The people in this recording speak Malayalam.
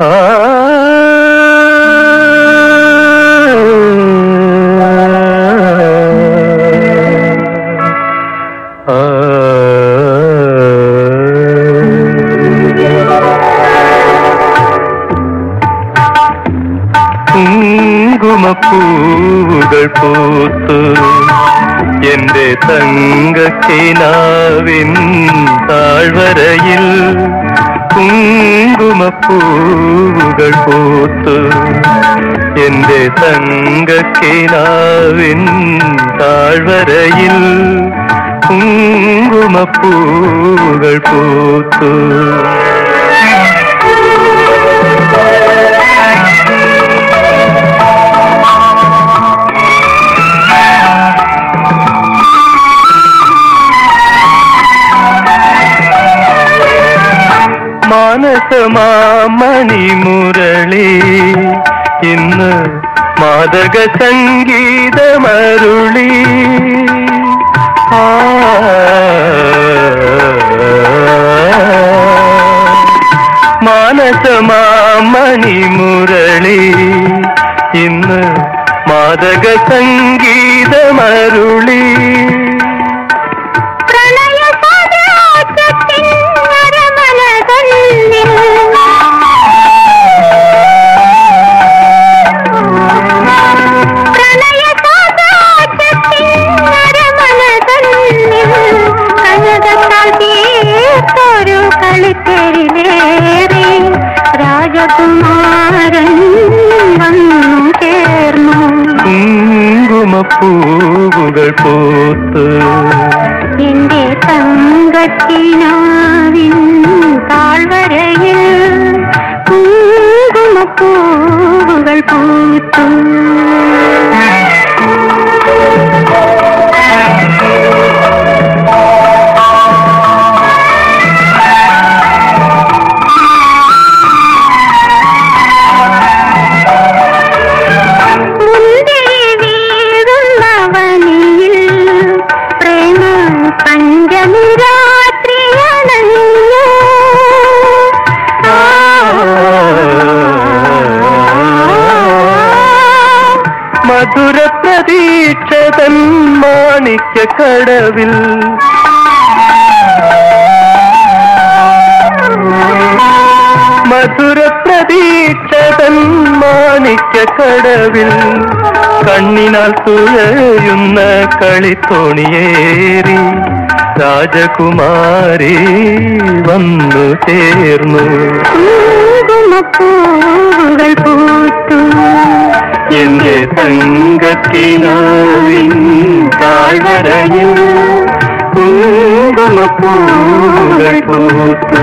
ah കുങ്കുമപ്പൂവുകൾ പൂത്തു. എന്റെ തങ്കക്കിനാവിൻ താഴ്വരയിൽ കുങ്കുമപ്പൂവുകൾ പൂത്തു. എന്റെ തങ്കക്കിനാവിൻ താഴ്വരയിൽ കുങ്കുമപ്പൂവുകൾ പൂത്തു. മാനസമാമണിമുരളി ഇന്ന് മാതക സംഗീതമരുളി ആ. മാനസമാമണിമുരളി ഇന്ന് മാതക സംഗീതമരുളി രാജകുമാരൻ വന്നു ചേർന്നു കുങ്കുമപ്പൂവുകൾ പൂത്ത്. എന്റെ തങ്കത്തിനാവിൻ താഴ്വരയിൽ മധുര പ്രതീക്ഷതൻ മാണിക്യ കടവിൽ മധുര പ്രതീക്ഷതൻ മാണിക്യ കടവിൽ കണ്ണിനാൽ തുഴയുന്ന കളിത്തോണിയേറി രാജകുമാരി വന്നു ചേർന്നു. കുങ്കുമപ്പൂവുകൾ പൂത്തു. എന്റെ തങ്കത്തിനാവിൻ താഴ്വരയിൽ കുങ്കുമപ്പൂകൾ പൂത്തു.